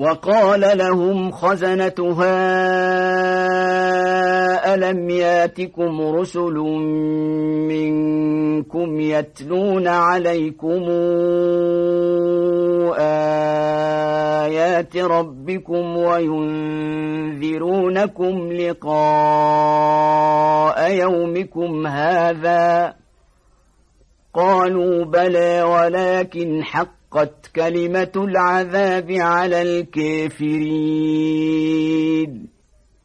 وقال لهم خزنتها ألم ياتكم رسل منكم يتلون عليكم آيات ربكم وينذرونكم لقاء يومكم هذا قالوا بلى ولكن حق حقت كلمة العذاب على الكافرين.